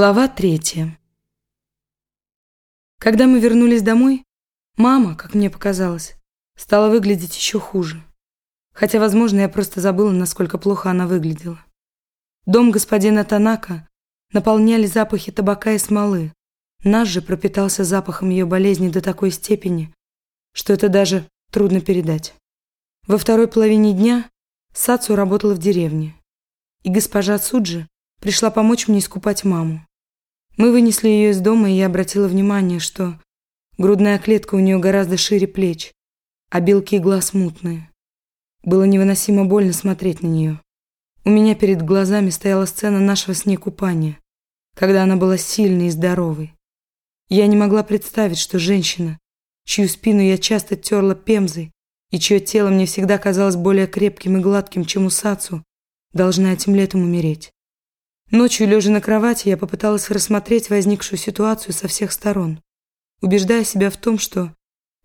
Глава третья. Когда мы вернулись домой, мама, как мне показалось, стала выглядеть еще хуже. Хотя, возможно, я просто забыла, насколько плохо она выглядела. Дом господина Танака наполняли запахи табака и смолы. Наш же пропитался запахом ее болезни до такой степени, что это даже трудно передать. Во второй половине дня Сацу работала в деревне, и госпожа Суджи пришла помочь мне искупать маму. Мы вынесли ее из дома, и я обратила внимание, что грудная клетка у нее гораздо шире плеч, а белки глаз мутные. Было невыносимо больно смотреть на нее. У меня перед глазами стояла сцена нашего с ней купания, когда она была сильной и здоровой. Я не могла представить, что женщина, чью спину я часто терла пемзой, и чье тело мне всегда казалось более крепким и гладким, чем у Сацу, должна этим летом умереть. Ночью, лежа на кровати, я попыталась рассмотреть возникшую ситуацию со всех сторон, убеждая себя в том, что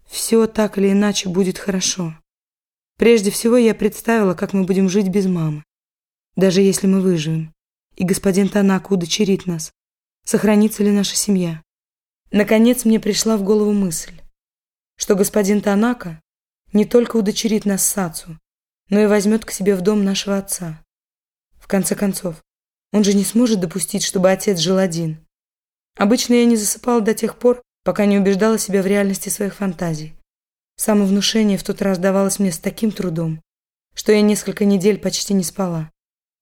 все так или иначе будет хорошо. Прежде всего я представила, как мы будем жить без мамы. Даже если мы выживем, и господин Танака удочерит нас, сохранится ли наша семья. Наконец мне пришла в голову мысль, что господин Танака не только удочерит нас с Сацу, но и возьмет к себе в дом нашего отца. В конце концов, он же не сможет допустить, чтобы отец жил один. Обычно я не засыпала до тех пор, пока не убеждала себя в реальности своих фантазий. Самовнушение в тот раз давалось мне с таким трудом, что я несколько недель почти не спала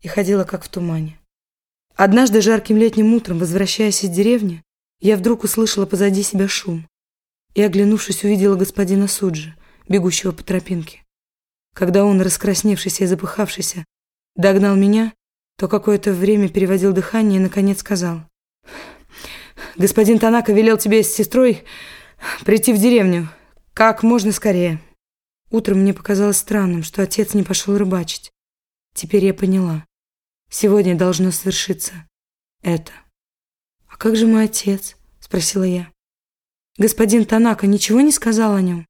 и ходила как в тумане. Однажды жарким летним утром, возвращаясь из деревни, я вдруг услышала позади себя шум и, оглянувшись, увидела господина Суджи, бегущего по тропинке. Когда он, раскрасневшийся и запыхавшийся, догнал меня, то какое-то время переводил дыхание и, наконец, сказал. «Господин Танака велел тебе с сестрой прийти в деревню. Как можно скорее». Утром мне показалось странным, что отец не пошел рыбачить. Теперь я поняла. Сегодня должно свершиться это. «А как же мой отец?» – спросила я. «Господин Танака ничего не сказал о нем?»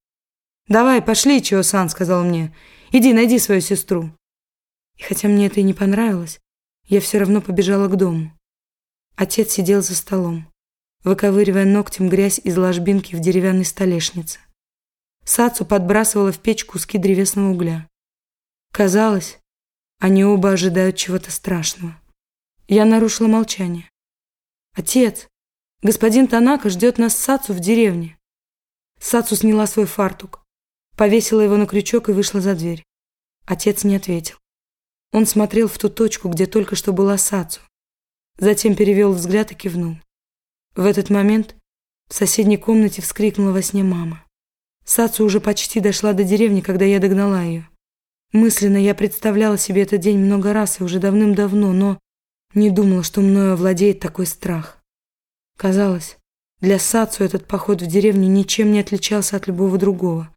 «Давай, пошли, Чио-сан», – сказал мне. «Иди, найди свою сестру». И хотя мне это и не понравилось, я все равно побежала к дому. Отец сидел за столом, выковыривая ногтем грязь из ложбинки в деревянной столешнице. Сацу подбрасывала в печь куски древесного угля. Казалось, они оба ожидают чего-то страшного. Я нарушила молчание. «Отец, господин Танака ждет нас Сацу в деревне». Сацу сняла свой фартук, повесила его на крючок и вышла за дверь. Отец не ответил. Он смотрел в ту точку, где только что была Сацу. Затем перевел взгляд и кивнул. В этот момент в соседней комнате вскрикнула во сне мама. Сацу уже почти дошла до деревни, когда я догнала ее. Мысленно я представляла себе этот день много раз и уже давным-давно, но не думала, что мною овладеет такой страх. Казалось, для Сацу этот поход в деревню ничем не отличался от любого другого.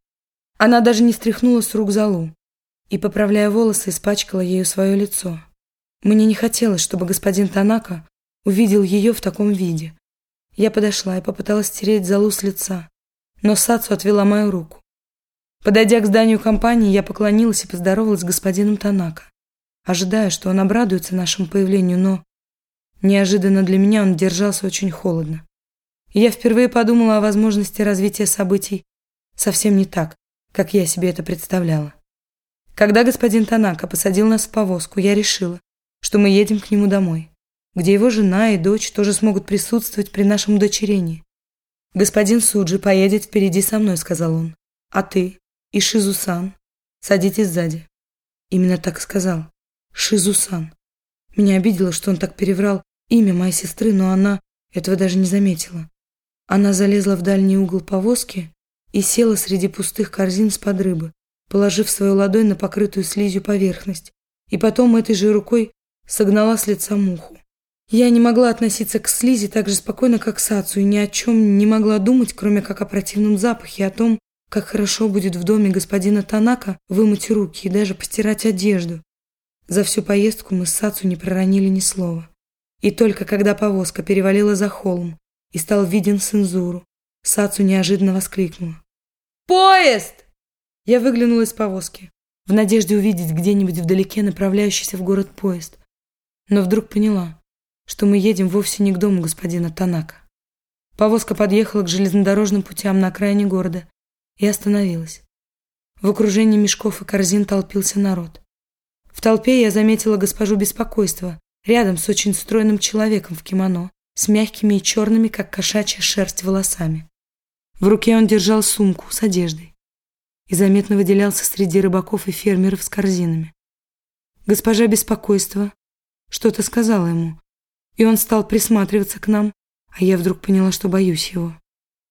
Она даже не стряхнула с рук залу и, поправляя волосы, испачкала ею свое лицо. Мне не хотелось, чтобы господин Танака увидел ее в таком виде. Я подошла и попыталась стереть залу с лица, но Сацу отвела мою руку. Подойдя к зданию компании, я поклонилась и поздоровалась с господином Танака, ожидая, что он обрадуется нашему появлению, но неожиданно для меня он держался очень холодно. И я впервые подумала о возможности развития событий совсем не так, как я себе это представляла. Когда господин Танака посадил нас в повозку, я решила, что мы едем к нему домой, где его жена и дочь тоже смогут присутствовать при нашем удочерении. «Господин Суджи поедет впереди со мной», — сказал он. «А ты и Шизусан садитесь сзади». Именно так сказал. Шизусан. Меня обидело, что он так переврал имя моей сестры, но она этого даже не заметила. Она залезла в дальний угол повозки и села среди пустых корзин с-под рыбы, положив свою ладонь на покрытую слизью поверхность, и потом этой же рукой согнала с лица муху. Я не могла относиться к слизи так же спокойно, как к Сацу, и ни о чем не могла думать, кроме как о противном запахе, о том, как хорошо будет в доме господина Танака вымыть руки и даже постирать одежду. За всю поездку мы с Сацу не проронили ни слова. И только когда повозка перевалила за холм и стал виден Сензуру, Сацу неожиданно воскликнула. «Поезд!» Я выглянула из повозки, в надежде увидеть где-нибудь вдалеке направляющийся в город поезд. Но вдруг поняла, что мы едем вовсе не к дому господина Танака. Повозка подъехала к железнодорожным путям на окраине города и остановилась. В окружении мешков и корзин толпился народ. В толпе я заметила госпожу беспокойства, рядом с очень стройным человеком в кимоно, с мягкими и черными, как кошачья шерсть, волосами. В руке он держал сумку с одеждой и заметно выделялся среди рыбаков и фермеров с корзинами. Госпожа беспокойства что-то сказала ему, и он стал присматриваться к нам, а я вдруг поняла, что боюсь его.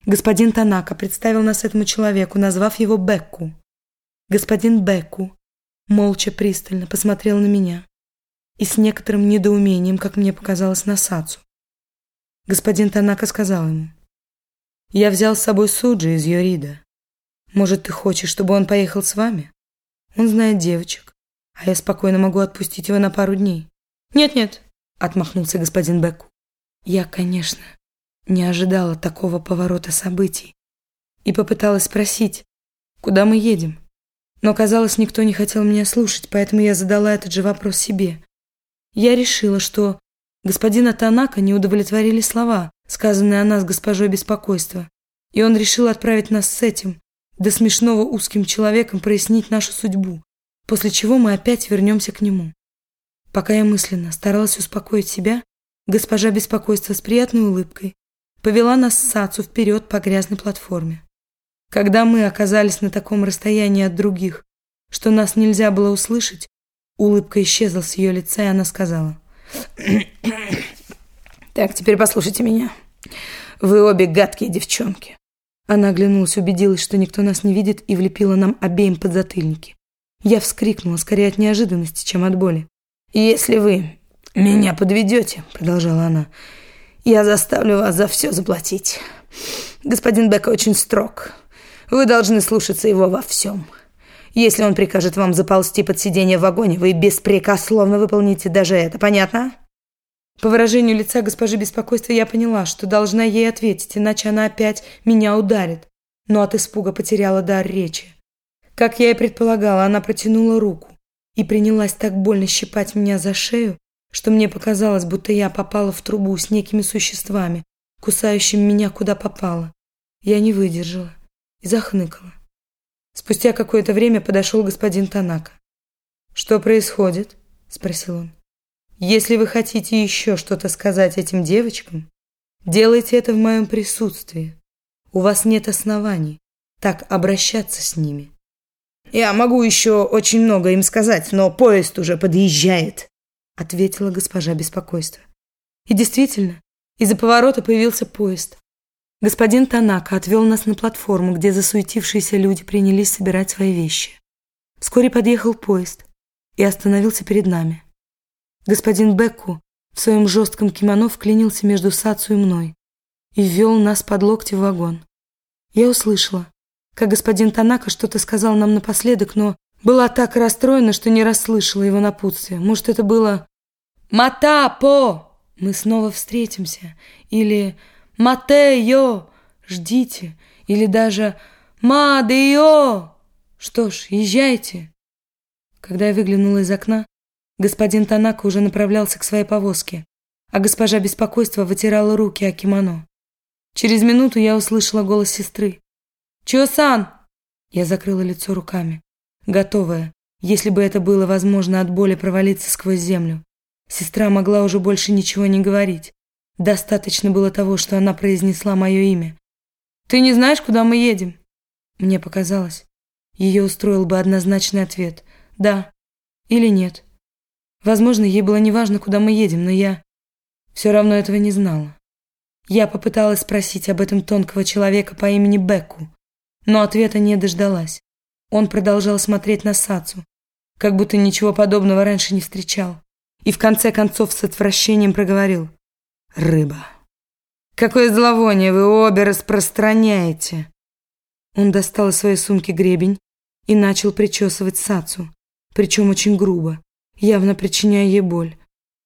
Господин Танака представил нас этому человеку, назвав его Бекку. Господин Бекку молча пристально посмотрел на меня и с некоторым недоумением, как мне показалось, на Сацу. Господин Танака сказал ему, «Я взял с собой Суджи из Йорида. Может, ты хочешь, чтобы он поехал с вами? Он знает девочек, а я спокойно могу отпустить его на пару дней». «Нет-нет», — отмахнулся господин Бекку. Я, конечно, не ожидала такого поворота событий и попыталась спросить, куда мы едем. Но, казалось, никто не хотел меня слушать, поэтому я задала этот же вопрос себе. Я решила, что господина Танака не удовлетворили слова, сказанные о нас госпожой беспокойства, и он решил отправить нас с этим, до смешного узким человеком прояснить нашу судьбу, после чего мы опять вернемся к нему. Пока я мысленно старалась успокоить себя, Госпожа беспокойства с приятной улыбкой повела нас с Сацу вперед по грязной платформе. Когда мы оказались на таком расстоянии от других, что нас нельзя было услышать, улыбка исчезла с ее лица, и она сказала. «Так, теперь послушайте меня. Вы обе гадкие девчонки». Она оглянулась, убедилась, что никто нас не видит, и влепила нам обеим подзатыльники. Я вскрикнула, скорее от неожиданности, чем от боли. «Если вы «Меня подведете», — продолжала она. «Я заставлю вас за все заплатить. Господин Бека очень строг. Вы должны слушаться его во всем. Если он прикажет вам заползти под сиденье в вагоне, вы беспрекословно выполните даже это. Понятно?» По выражению лица госпожи беспокойства я поняла, что должна ей ответить, иначе она опять меня ударит. Но от испуга потеряла дар речи. Как я и предполагала, она протянула руку и принялась так больно щипать меня за шею, что мне показалось, будто я попала в трубу с некими существами, кусающими меня куда попало. Я не выдержала и захныкала. Спустя какое-то время подошел господин Танака. «Что происходит?» – спросил он. «Если вы хотите еще что-то сказать этим девочкам, делайте это в моем присутствии. У вас нет оснований так обращаться с ними». «Я могу еще очень много им сказать, но поезд уже подъезжает», — ответила госпожа беспокойства. И действительно, из-за поворота появился поезд. Господин Танака отвел нас на платформу, где засуетившиеся люди принялись собирать свои вещи. Вскоре подъехал поезд и остановился перед нами. Господин Бекку в своем жестком кимоно вклинился между Сацу и мной и ввел нас под локти в вагон. Я услышала, как господин Танака что-то сказал нам напоследок, но была так расстроена, что не расслышала его напутствия. Может, это было «Матапо! Мы снова встретимся!» Или «Матео! Ждите!» Или даже «Мадео!» Что ж, езжайте. Когда я выглянула из окна, господин Танака уже направлялся к своей повозке, а госпожа беспокойства вытирала руки о кимоно. Через минуту я услышала голос сестры. «Чо-сан!» Я закрыла лицо руками готовая, если бы это было возможно от боли провалиться сквозь землю. Сестра могла уже больше ничего не говорить. Достаточно было того, что она произнесла мое имя. «Ты не знаешь, куда мы едем?» Мне показалось, ее устроил бы однозначный ответ «да» или «нет». Возможно, ей было неважно, куда мы едем, но я все равно этого не знала. Я попыталась спросить об этом тонкого человека по имени Бекку, но ответа не дождалась. Он продолжал смотреть на Сацу, как будто ничего подобного раньше не встречал. И в конце концов с отвращением проговорил. «Рыба! Какое зловоние вы обе распространяете!» Он достал из своей сумки гребень и начал причесывать Сацу, причем очень грубо, явно причиняя ей боль.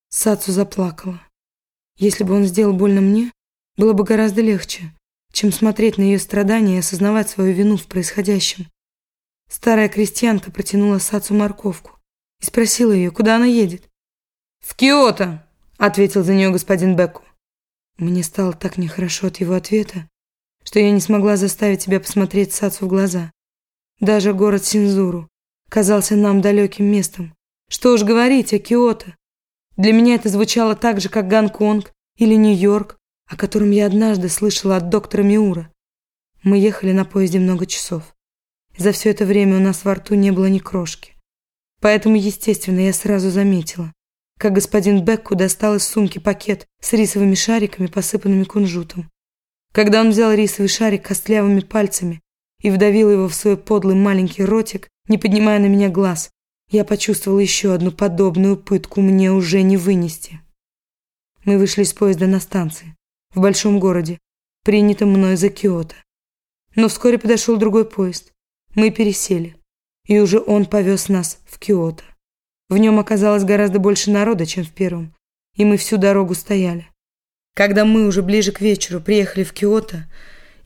Сацу заплакала. Если бы он сделал больно мне, было бы гораздо легче, чем смотреть на ее страдания и осознавать свою вину в происходящем. Старая крестьянка протянула Сацу морковку и спросила ее, куда она едет. «В Киото», — ответил за нее господин Бекку. Мне стало так нехорошо от его ответа, что я не смогла заставить себя посмотреть Сацу в глаза. Даже город Синзуру казался нам далеким местом. Что уж говорить о Киото. Для меня это звучало так же, как Гонконг или Нью-Йорк, о котором я однажды слышала от доктора Миура. Мы ехали на поезде много часов. За все это время у нас во рту не было ни крошки. Поэтому, естественно, я сразу заметила, как господин Бекку достал из сумки пакет с рисовыми шариками, посыпанными кунжутом. Когда он взял рисовый шарик костлявыми пальцами и вдавил его в свой подлый маленький ротик, не поднимая на меня глаз, я почувствовала еще одну подобную пытку мне уже не вынести. Мы вышли из поезда на станции, в большом городе, принятом мной за Киото. Но вскоре подошел другой поезд. Мы пересели, и уже он повез нас в Киото. В нем оказалось гораздо больше народа, чем в первом, и мы всю дорогу стояли. Когда мы уже ближе к вечеру приехали в Киото,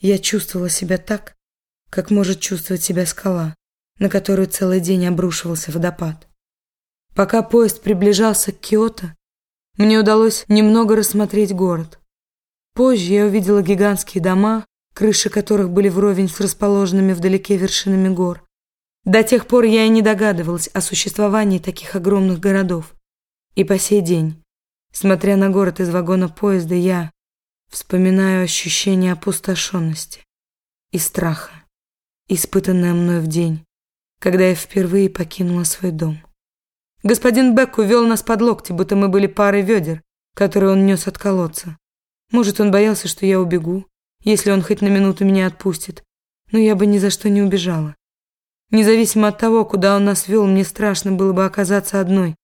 я чувствовала себя так, как может чувствовать себя скала, на которую целый день обрушивался водопад. Пока поезд приближался к Киото, мне удалось немного рассмотреть город. Позже я увидела гигантские дома, крыши которых были вровень с расположенными вдалеке вершинами гор. До тех пор я и не догадывалась о существовании таких огромных городов. И по сей день, смотря на город из вагона поезда, я вспоминаю ощущение опустошенности и страха, испытанное мной в день, когда я впервые покинула свой дом. Господин Бек увел нас под локти, будто мы были парой ведер, которые он нес от колодца. Может, он боялся, что я убегу, если он хоть на минуту меня отпустит, но я бы ни за что не убежала. Независимо от того, куда он нас вел, мне страшно было бы оказаться одной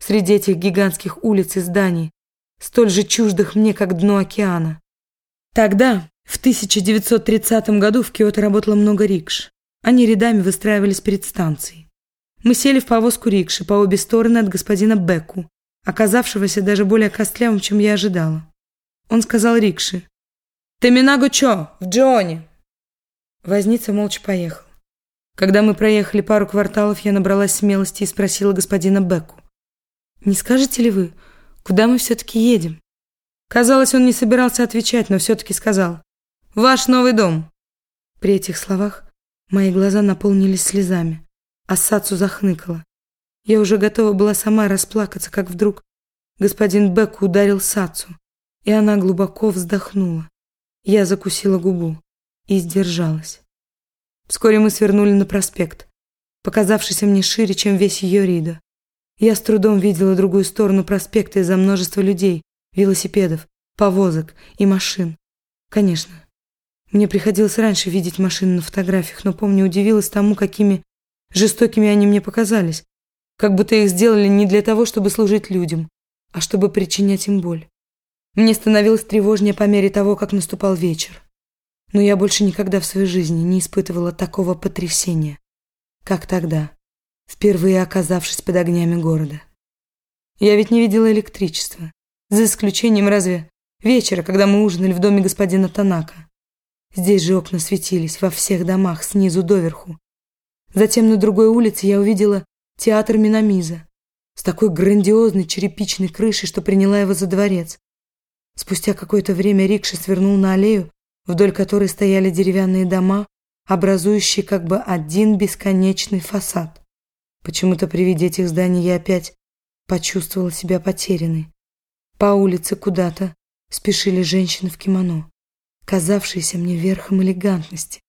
среди этих гигантских улиц и зданий, столь же чуждых мне, как дно океана. Тогда, в 1930 году, в Киото работало много рикш. Они рядами выстраивались перед станцией. Мы сели в повозку рикши по обе стороны от господина Беку, оказавшегося даже более костлявым, чем я ожидала. Он сказал рикши. «Теминаго чо? В Джоне!» Возница молча поехал. Когда мы проехали пару кварталов, я набралась смелости и спросила господина Беку. «Не скажете ли вы, куда мы все-таки едем?» Казалось, он не собирался отвечать, но все-таки сказал. «Ваш новый дом!» При этих словах мои глаза наполнились слезами, а Сацу захныкала. Я уже готова была сама расплакаться, как вдруг господин Беку ударил Сацу, и она глубоко вздохнула. Я закусила губу и сдержалась. Вскоре мы свернули на проспект, показавшийся мне шире, чем весь ее Рида. Я с трудом видела другую сторону проспекта из-за множества людей, велосипедов, повозок и машин. Конечно, мне приходилось раньше видеть машины на фотографиях, но помню, удивилась тому, какими жестокими они мне показались, как будто их сделали не для того, чтобы служить людям, а чтобы причинять им боль. Мне становилось тревожнее по мере того, как наступал вечер. Но я больше никогда в своей жизни не испытывала такого потрясения, как тогда, впервые оказавшись под огнями города. Я ведь не видела электричества, за исключением разве вечера, когда мы ужинали в доме господина Танака. Здесь же окна светились во всех домах, снизу доверху. Затем на другой улице я увидела театр Минамиза с такой грандиозной черепичной крышей, что приняла его за дворец. Спустя какое-то время рикша свернул на аллею, вдоль которой стояли деревянные дома, образующие как бы один бесконечный фасад. Почему-то при виде этих зданий я опять почувствовала себя потерянной. По улице куда-то спешили женщины в кимоно, казавшиеся мне верхом элегантности.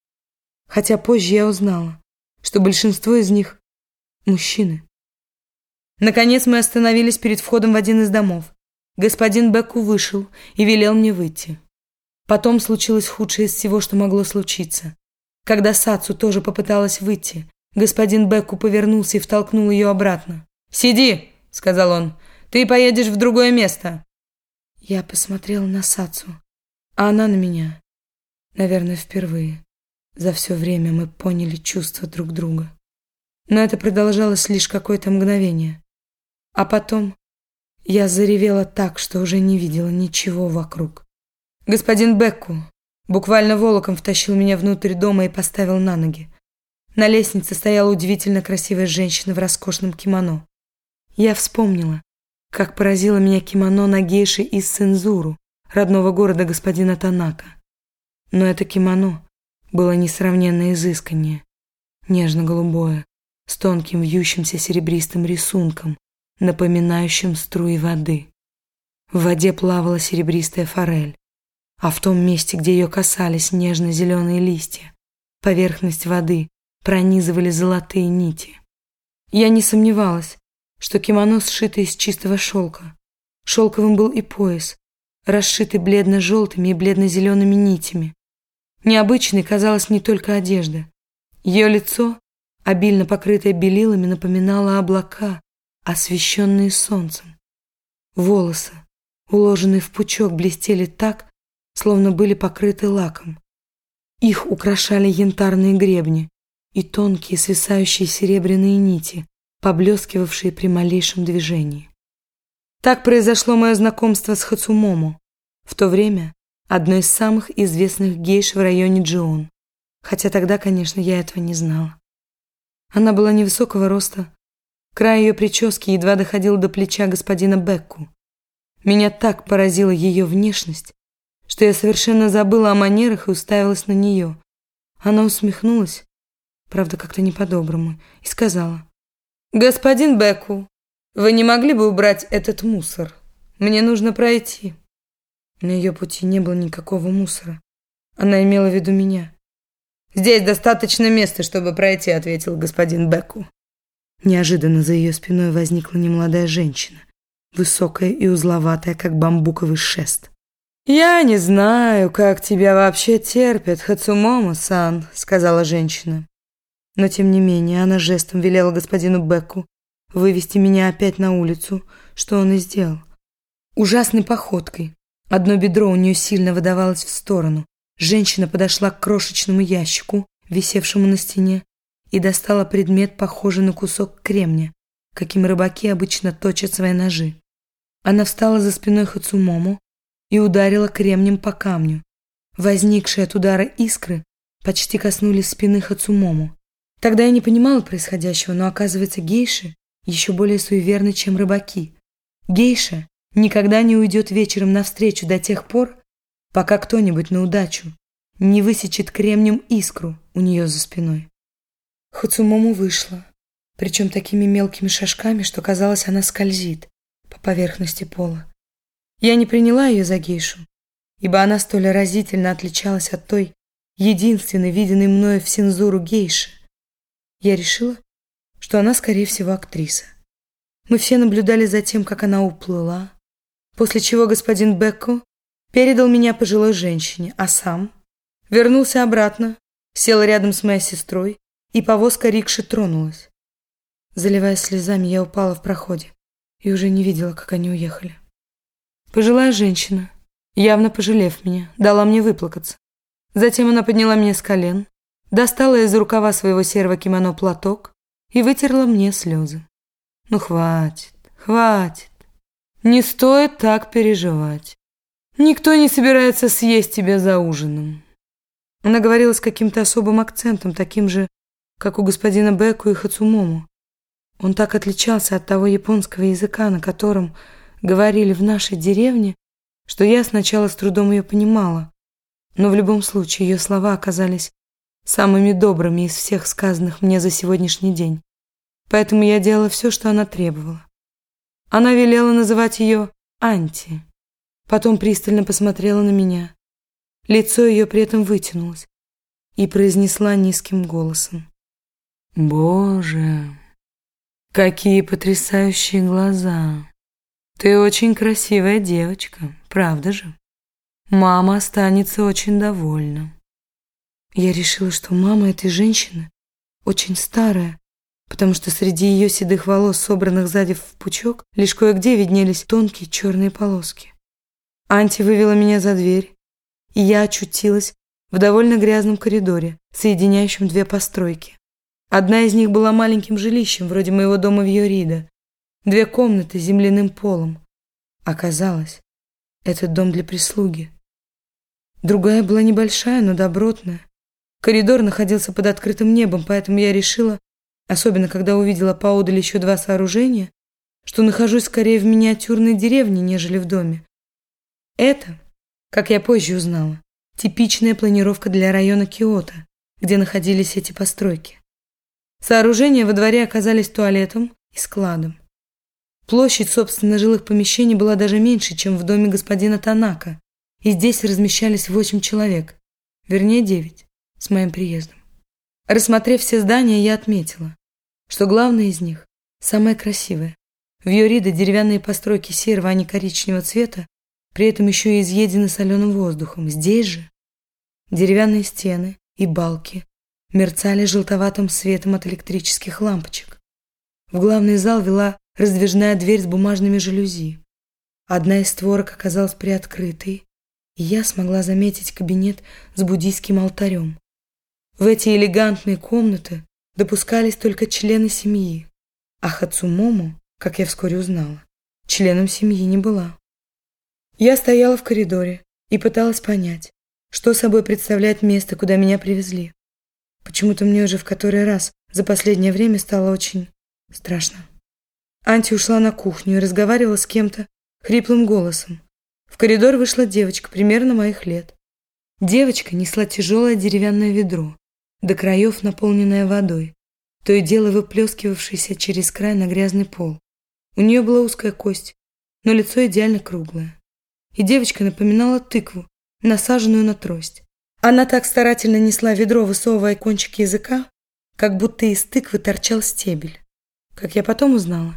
Хотя позже я узнала, что большинство из них – мужчины. Наконец мы остановились перед входом в один из домов. Господин Беку вышел и велел мне выйти. Потом случилось худшее из всего, что могло случиться. Когда Сацу тоже попыталась выйти, господин Бекку повернулся и втолкнул ее обратно. «Сиди!» — сказал он. «Ты поедешь в другое место!» Я посмотрела на Сацу, а она на меня. Наверное, впервые. За все время мы поняли чувства друг друга. Но это продолжалось лишь какое-то мгновение. А потом я заревела так, что уже не видела ничего вокруг. Господин Бекку буквально волоком втащил меня внутрь дома и поставил на ноги. На лестнице стояла удивительно красивая женщина в роскошном кимоно. Я вспомнила, как поразило меня кимоно на гейше из Сензуру, родного города господина Танака. Но это кимоно было несравненно изысканнее, нежно-голубое, с тонким вьющимся серебристым рисунком, напоминающим струи воды. В воде плавала серебристая форель, а в том месте, где ее касались нежно-зеленые листья, поверхность воды пронизывали золотые нити. Я не сомневалась, что кимоно сшито из чистого шелка. Шелковым был и пояс, расшитый бледно-желтыми и бледно-зелеными нитями. Необычной казалась не только одежда. Ее лицо, обильно покрытое белилами, напоминало облака, освещенные солнцем. Волосы, уложенные в пучок, блестели так, словно были покрыты лаком. Их украшали янтарные гребни и тонкие свисающие серебряные нити, поблескивавшие при малейшем движении. Так произошло мое знакомство с Хацумомо, в то время одной из самых известных гейш в районе Джион, хотя тогда, конечно, я этого не знала. Она была невысокого роста, край ее прически едва доходил до плеча господина Бекку. Меня так поразила ее внешность, что я совершенно забыла о манерах и уставилась на нее. Она усмехнулась, правда, как-то не по-доброму, и сказала. «Господин Беку, вы не могли бы убрать этот мусор? Мне нужно пройти». На ее пути не было никакого мусора. Она имела в виду меня. «Здесь достаточно места, чтобы пройти», — ответил господин Беку. Неожиданно за ее спиной возникла немолодая женщина, высокая и узловатая, как бамбуковый шест. «Я не знаю, как тебя вообще терпят, Хацумомо-сан», — сказала женщина. Но тем не менее она жестом велела господину Бекку вывести меня опять на улицу, что он и сделал. Ужасной походкой. Одно бедро у нее сильно выдавалось в сторону. Женщина подошла к крошечному ящику, висевшему на стене, и достала предмет, похожий на кусок кремня, каким рыбаки обычно точат свои ножи. Она встала за спиной Хацумому, и ударила кремнем по камню. Возникшие от удара искры почти коснулись спины Хацумому. Тогда я не понимала происходящего, но оказывается, гейши еще более суеверны, чем рыбаки. Гейша никогда не уйдет вечером навстречу до тех пор, пока кто-нибудь на удачу не высечет кремнем искру у нее за спиной. Хацумому вышла, причем такими мелкими шажками, что казалось, она скользит по поверхности пола. Я не приняла ее за гейшу, ибо она столь разительно отличалась от той единственной, виденной мною в Синзуру гейши. Я решила, что она, скорее всего, актриса. Мы все наблюдали за тем, как она уплыла, после чего господин Бекко передал меня пожилой женщине, а сам вернулся обратно, сел рядом с моей сестрой, и повозка рикши тронулась. Заливаясь слезами, я упала в проходе и уже не видела, как они уехали. Пожилая женщина, явно пожалев меня, дала мне выплакаться. Затем она подняла меня с колен, достала из рукава своего серого кимоно платок и вытерла мне слезы. Ну, хватит, хватит. Не стоит так переживать. Никто не собирается съесть тебя за ужином. Она говорила с каким-то особым акцентом, таким же, как у господина Беку и Хацумому. Он так отличался от того японского языка, на котором говорили в нашей деревне, что я сначала с трудом ее понимала, но в любом случае ее слова оказались самыми добрыми из всех сказанных мне за сегодняшний день. Поэтому я делала все, что она требовала. Она велела называть ее Анти. Потом пристально посмотрела на меня. Лицо ее при этом вытянулось и произнесла низким голосом. «Боже, какие потрясающие глаза!» Ты очень красивая девочка, правда же? Мама останется очень довольна. Я решила, что мама этой женщины очень старая, потому что среди ее седых волос, собранных сзади в пучок, лишь кое-где виднелись тонкие черные полоски. Анти вывела меня за дверь, и я очутилась в довольно грязном коридоре, соединяющем две постройки. Одна из них была маленьким жилищем, вроде моего дома в Йорида, Две комнаты с земляным полом. Оказалось, этот дом для прислуги. Другая была небольшая, но добротная. Коридор находился под открытым небом, поэтому я решила, особенно когда увидела поодаль еще два сооружения, что нахожусь скорее в миниатюрной деревне, нежели в доме. Это, как я позже узнала, типичная планировка для района Киото, где находились эти постройки. Сооружения во дворе оказались туалетом и складом. Площадь, собственно, жилых помещений была даже меньше, чем в доме господина Танака, и здесь размещались восемь человек, вернее девять, с моим приездом. Рассмотрев все здания, я отметила, что главное из них, самое красивое. В Йорида деревянные постройки серого, а не коричневого цвета, при этом еще и изъедены соленым воздухом. Здесь же деревянные стены и балки мерцали желтоватым светом от электрических лампочек. В главный зал вела раздвижная дверь с бумажными жалюзи. Одна из створок оказалась приоткрытой, и я смогла заметить кабинет с буддийским алтарем. В эти элегантные комнаты допускались только члены семьи, а Хацумому, как я вскоре узнала, членом семьи не была. Я стояла в коридоре и пыталась понять, что собой представляет место, куда меня привезли. Почему-то мне уже в который раз за последнее время стало очень страшно. Анти ушла на кухню и разговаривала с кем-то хриплым голосом. В коридор вышла девочка примерно моих лет. Девочка несла тяжелое деревянное ведро, до краев наполненное водой, то и дело выплескивавшееся через край на грязный пол. У нее была узкая кость, но лицо идеально круглое. И девочка напоминала тыкву, насаженную на трость. Она так старательно несла ведро, высовывая кончик языка, как будто из тыквы торчал стебель. Как я потом узнала,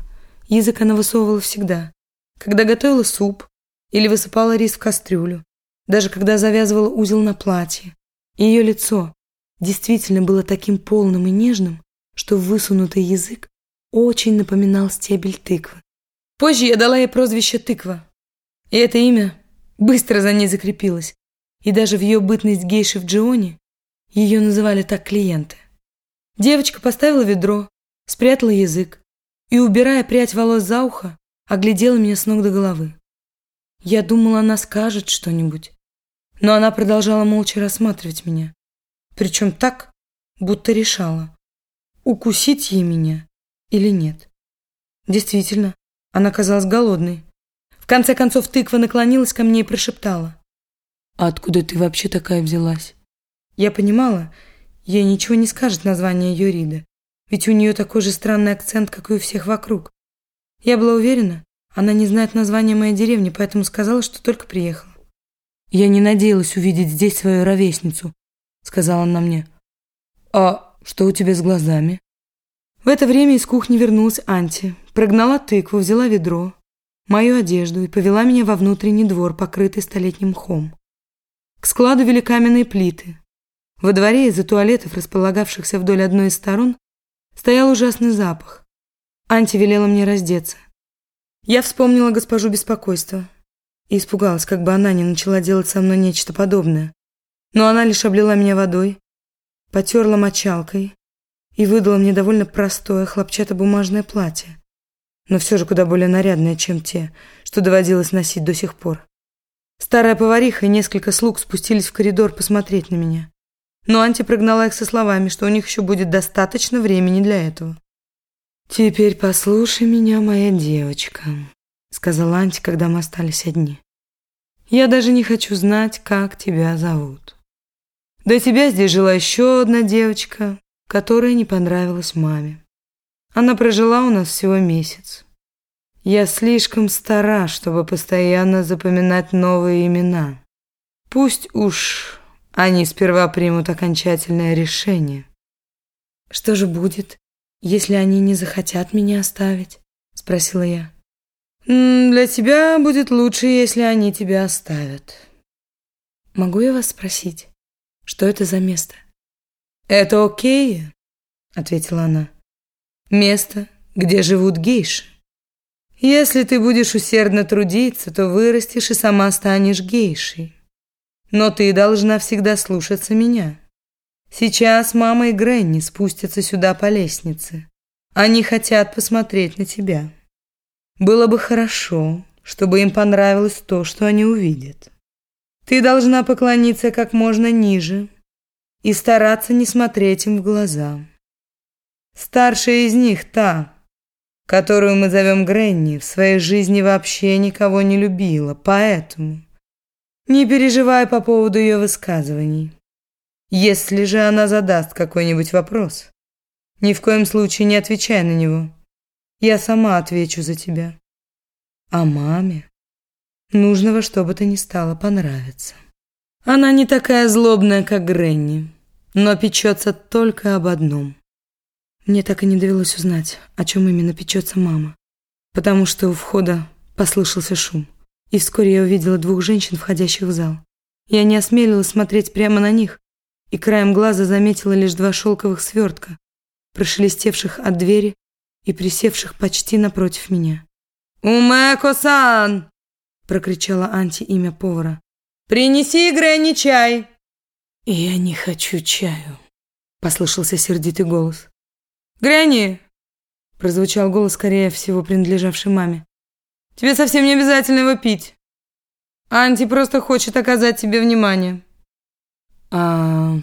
язык она высовывала всегда, когда готовила суп или высыпала рис в кастрюлю, даже когда завязывала узел на платье. Ее лицо действительно было таким полным и нежным, что высунутый язык очень напоминал стебель тыквы. Позже я дала ей прозвище «тыква», и это имя быстро за ней закрепилось, и даже в ее бытность гейши в Джионе ее называли так клиенты. Девочка поставила ведро, спрятала язык и, убирая прядь волос за ухо, оглядела меня с ног до головы. Я думала, она скажет что-нибудь, но она продолжала молча рассматривать меня, причем так, будто решала, укусить ей меня или нет. Действительно, она казалась голодной. В конце концов тыква наклонилась ко мне и прошептала. «А откуда ты вообще такая взялась?» Я понимала, ей ничего не скажет название Юрида, ведь у нее такой же странный акцент, как и у всех вокруг. Я была уверена, она не знает название моей деревни, поэтому сказала, что только приехала. «Я не надеялась увидеть здесь свою ровесницу», — сказала она мне. «А что у тебя с глазами?» В это время из кухни вернулась Анти, прогнала тыкву, взяла ведро, мою одежду и повела меня во внутренний двор, покрытый столетним мхом. К складу вели каменные плиты. Во дворе из-за туалетов, располагавшихся вдоль одной из сторон, стоял ужасный запах. Анти велела мне раздеться. Я вспомнила госпожу беспокойства и испугалась, как бы она не начала делать со мной нечто подобное. Но она лишь облила меня водой, потерла мочалкой и выдала мне довольно простое хлопчатобумажное платье, но все же куда более нарядное, чем те, что доводилось носить до сих пор. Старая повариха и несколько слуг спустились в коридор посмотреть на меня. Но Анти прогнала их со словами, что у них еще будет достаточно времени для этого. «Теперь послушай меня, моя девочка», — сказала Анти, когда мы остались одни. «Я даже не хочу знать, как тебя зовут. До тебя здесь жила еще одна девочка, которая не понравилась маме. Она прожила у нас всего месяц. Я слишком стара, чтобы постоянно запоминать новые имена. Пусть уж они сперва примут окончательное решение. Что же будет, если они не захотят меня оставить? Спросила я. Для тебя будет лучше, если они тебя оставят. Могу я вас спросить, что это за место? Это окей, ответила она. Место, где живут гейши. Если ты будешь усердно трудиться, то вырастешь и сама станешь гейшей. Но ты должна всегда слушаться меня. Сейчас мама и Гренни спустятся сюда по лестнице. Они хотят посмотреть на тебя. Было бы хорошо, чтобы им понравилось то, что они увидят. Ты должна поклониться как можно ниже и стараться не смотреть им в глаза. Старшая из них та, которую мы зовем Гренни, в своей жизни вообще никого не любила, поэтому не переживай по поводу ее высказываний. Если же она задаст какой-нибудь вопрос, ни в коем случае не отвечай на него. Я сама отвечу за тебя. А маме нужно во что бы то ни стало понравиться. Она не такая злобная, как Гренни, но печется только об одном. Мне так и не довелось узнать, о чем именно печется мама, потому что у входа послышался шум, и вскоре я увидела двух женщин, входящих в зал. Я не осмелилась смотреть прямо на них, и краем глаза заметила лишь два шелковых свертка, прошелестевших от двери и присевших почти напротив меня. «Умэко-сан!» – прокричала Анти имя повара. «Принеси Грэнни чай!» «Я не хочу чаю», – послышался сердитый голос. «Грэнни!» – прозвучал голос, скорее всего, принадлежавший маме. «Тебе совсем не обязательно его пить. Анти просто хочет оказать тебе внимание». «А,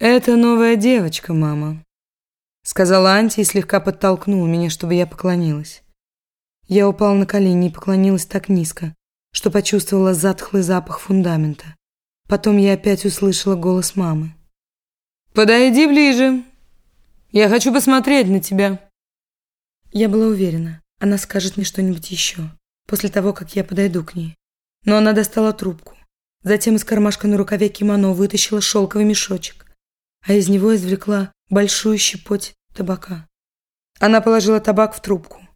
это новая девочка, мама», — сказала Анти и слегка подтолкнула меня, чтобы я поклонилась. Я упала на колени и поклонилась так низко, что почувствовала затхлый запах фундамента. Потом я опять услышала голос мамы. «Подойди ближе. Я хочу посмотреть на тебя». Я была уверена, она скажет мне что-нибудь еще, после того, как я подойду к ней. Но она достала трубку. Затем из кармашка на рукаве кимоно вытащила шелковый мешочек, а из него извлекла большую щепоть табака. Она положила табак в трубку,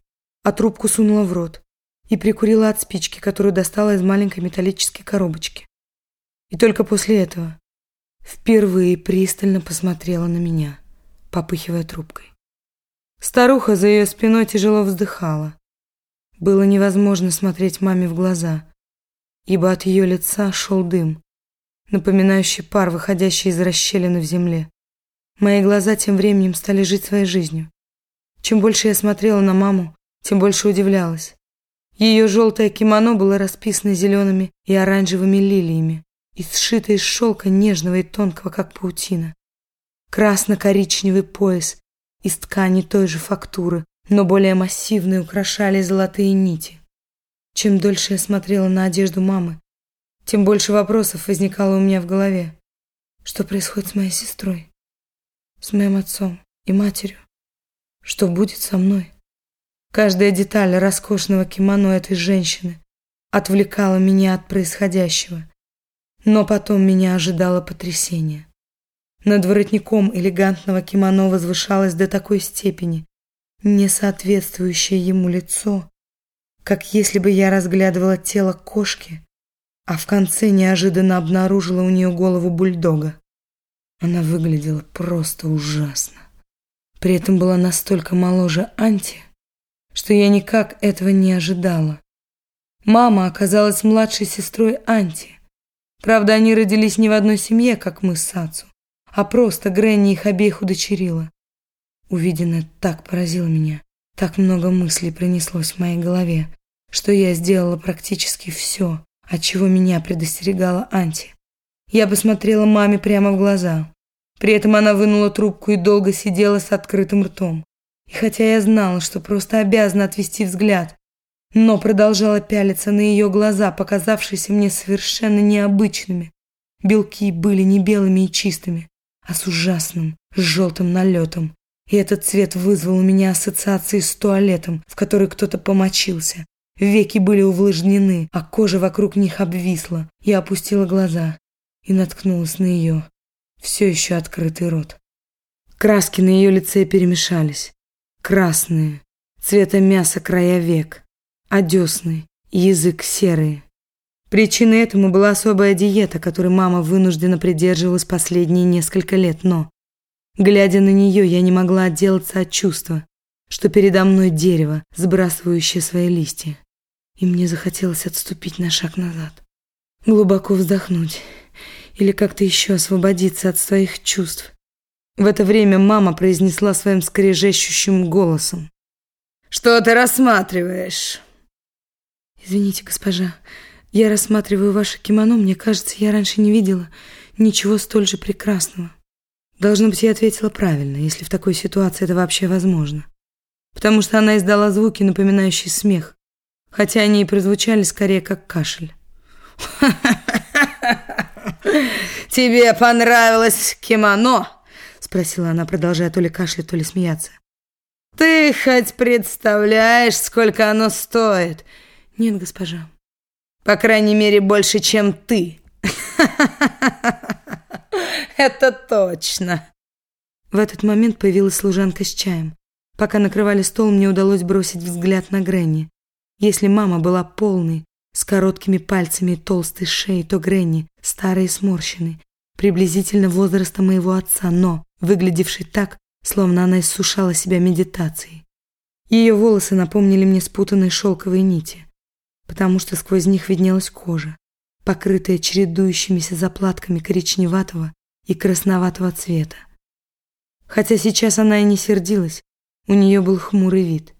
а трубку сунула в рот и прикурила от спички, которую достала из маленькой металлической коробочки. И только после этого впервые пристально посмотрела на меня, попыхивая трубкой. Старуха за ее спиной тяжело вздыхала. Было невозможно смотреть маме в глаза, ибо от ее лица шел дым, напоминающий пар, выходящий из расщелины в земле. Мои глаза тем временем стали жить своей жизнью. Чем больше я смотрела на маму, тем больше удивлялась. Ее желтое кимоно было расписано зелеными и оранжевыми лилиями и сшито из шелка нежного и тонкого, как паутина. Красно-коричневый пояс из ткани той же фактуры, но более массивный, украшали золотые нити. Чем дольше я смотрела на одежду мамы, тем больше вопросов возникало у меня в голове. Что происходит с моей сестрой? С моим отцом и матерью? Что будет со мной? Каждая деталь роскошного кимоно этой женщины отвлекала меня от происходящего. Но потом меня ожидало потрясение. Над воротником элегантного кимоно возвышалось до такой степени несоответствующее ему лицо, как если бы я разглядывала тело кошки, а в конце неожиданно обнаружила у нее голову бульдога. Она выглядела просто ужасно. При этом была настолько моложе Анти, что я никак этого не ожидала. Мама оказалась младшей сестрой Анти. Правда, они родились не в одной семье, как мы с Сацу, а просто Гренни их обеих удочерила. Увиденное так поразило меня, так много мыслей принеслось в моей голове, что я сделала практически все, от чего меня предостерегала Анти. Я посмотрела маме прямо в глаза. При этом она вынула трубку и долго сидела с открытым ртом. И хотя я знала, что просто обязана отвести взгляд, но продолжала пялиться на ее глаза, показавшиеся мне совершенно необычными. Белки были не белыми и чистыми, а с ужасным желтым налетом. И этот цвет вызвал у меня ассоциации с туалетом, в который кто-то помочился. Веки были увлажнены, а кожа вокруг них обвисла. Я опустила глаза и наткнулась на ее, все еще открытый рот. Краски на ее лице перемешались. Красные, цвета мяса края век, а десны, язык серый. Причиной этому была особая диета, которой мама вынуждена придерживалась последние несколько лет, но, глядя на нее, я не могла отделаться от чувства, что передо мной дерево, сбрасывающее свои листья и мне захотелось отступить на шаг назад. Глубоко вздохнуть или как-то еще освободиться от своих чувств. В это время мама произнесла своим скрежещущим голосом. «Что ты рассматриваешь?» «Извините, госпожа, я рассматриваю ваше кимоно. Мне кажется, я раньше не видела ничего столь же прекрасного. Должно быть, я ответила правильно, если в такой ситуации это вообще возможно. Потому что она издала звуки, напоминающие смех, хотя они и прозвучали скорее как кашель. «Тебе понравилось кимоно?» — спросила она, продолжая то ли кашлять, то ли смеяться. «Ты хоть представляешь, сколько оно стоит?» «Нет, госпожа». «По крайней мере, больше, чем ты». «Это точно». В этот момент появилась служанка с чаем. Пока накрывали стол, мне удалось бросить взгляд на Гренни. Если мама была полной, с короткими пальцами и толстой шеей, то Гренни, старая и сморщенной, приблизительно возраста моего отца, но выглядевшей так, словно она иссушала себя медитацией. Ее волосы напомнили мне спутанные шелковые нити, потому что сквозь них виднелась кожа, покрытая чередующимися заплатками коричневатого и красноватого цвета. Хотя сейчас она и не сердилась, у нее был хмурый вид.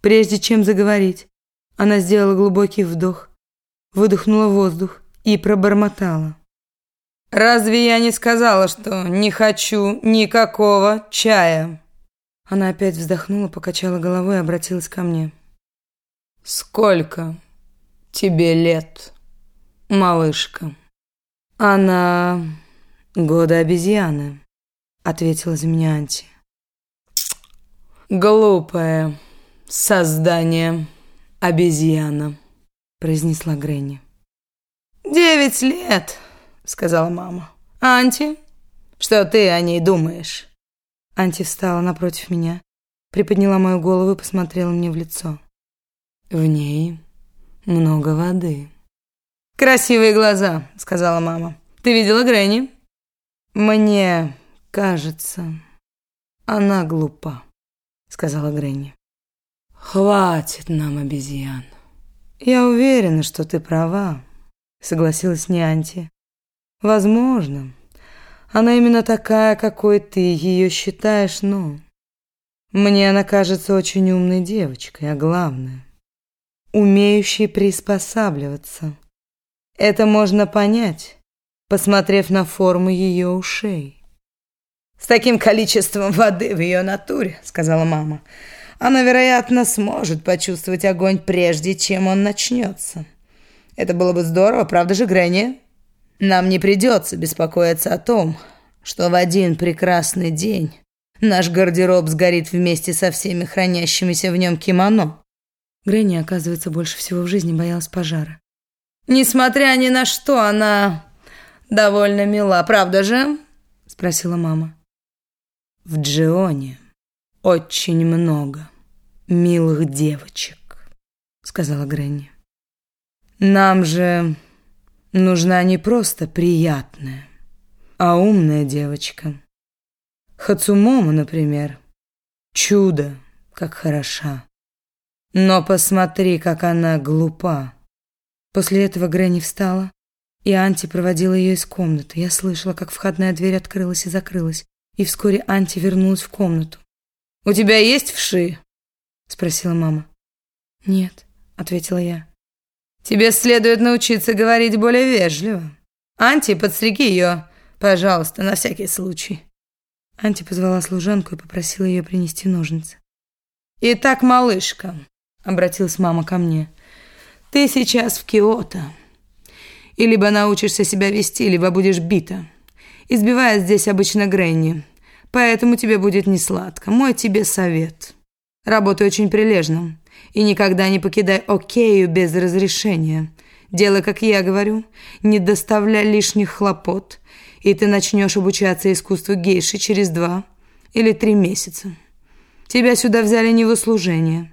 Прежде чем заговорить, она сделала глубокий вдох, выдохнула воздух и пробормотала. «Разве я не сказала, что не хочу никакого чая?» Она опять вздохнула, покачала головой и обратилась ко мне. «Сколько тебе лет, малышка?» «Она года обезьяны», — ответила за меня Анти. «Глупое создание обезьяна», — произнесла Гренни. «Девять лет», сказала мама. «Анти, что ты о ней думаешь?» Анти встала напротив меня, приподняла мою голову и посмотрела мне в лицо. «В ней много воды». «Красивые глаза», — сказала мама. «Ты видела Грэнни?» «Мне кажется, она глупа», — сказала Грэнни. «Хватит нам обезьян». «Я уверена, что ты права», — согласилась Нянти. Возможно. Она именно такая, какой ты ее считаешь, но... Мне она кажется очень умной девочкой, а главное, умеющей приспосабливаться. Это можно понять, посмотрев на форму ее ушей. «С таким количеством воды в ее натуре», — сказала мама, «она, вероятно, сможет почувствовать огонь, прежде чем он начнется. Это было бы здорово, правда же, Грэнни?» Нам не придется беспокоиться о том, что в один прекрасный день наш гардероб сгорит вместе со всеми хранящимися в нем кимоно. Грэнни, оказывается, больше всего в жизни боялась пожара. Несмотря ни на что, она довольно мила, правда же? Спросила мама. В Джионе очень много милых девочек, сказала Грэнни. Нам же Нужна не просто приятная, а умная девочка. Хацумомо, например. Чудо, как хороша. Но посмотри, как она глупа. После этого Грэнни встала, и Анти проводила ее из комнаты. Я слышала, как входная дверь открылась и закрылась, и вскоре Анти вернулась в комнату. «У тебя есть вши?» — спросила мама. «Нет», — ответила я. Тебе следует научиться говорить более вежливо. Анти, подстриги ее, пожалуйста, на всякий случай». Анти позвала служанку и попросила ее принести ножницы. «Итак, малышка», — обратилась мама ко мне, — «ты сейчас в Киото. И либо научишься себя вести, либо будешь бита. Избивает здесь обычно Гренни, поэтому тебе будет несладко. Мой тебе совет. Работай очень прилежно. И никогда не покидай Окею без разрешения. Делай, как я говорю, не доставляй лишних хлопот, и ты начнешь обучаться искусству гейши через два или три месяца. Тебя сюда взяли не в услужение.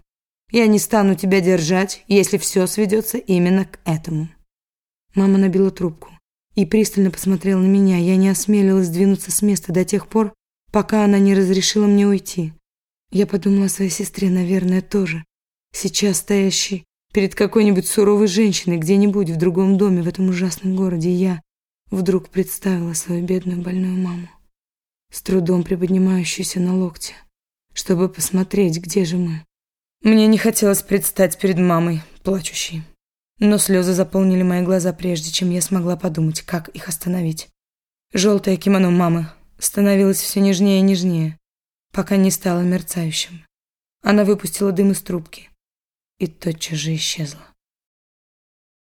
Я не стану тебя держать, если все сведется именно к этому». Мама набила трубку и пристально посмотрела на меня. Я не осмелилась двинуться с места до тех пор, пока она не разрешила мне уйти. Я подумала о своей сестре, наверное, тоже сейчас стоящий перед какой-нибудь суровой женщиной где-нибудь в другом доме в этом ужасном городе, я вдруг представила свою бедную больную маму, с трудом приподнимающуюся на локте, чтобы посмотреть, где же мы. Мне не хотелось предстать перед мамой, плачущей. Но слезы заполнили мои глаза, прежде чем я смогла подумать, как их остановить. Желтое кимоно мамы становилось все нежнее и нежнее, пока не стало мерцающим. Она выпустила дым из трубки и тотчас же исчезла.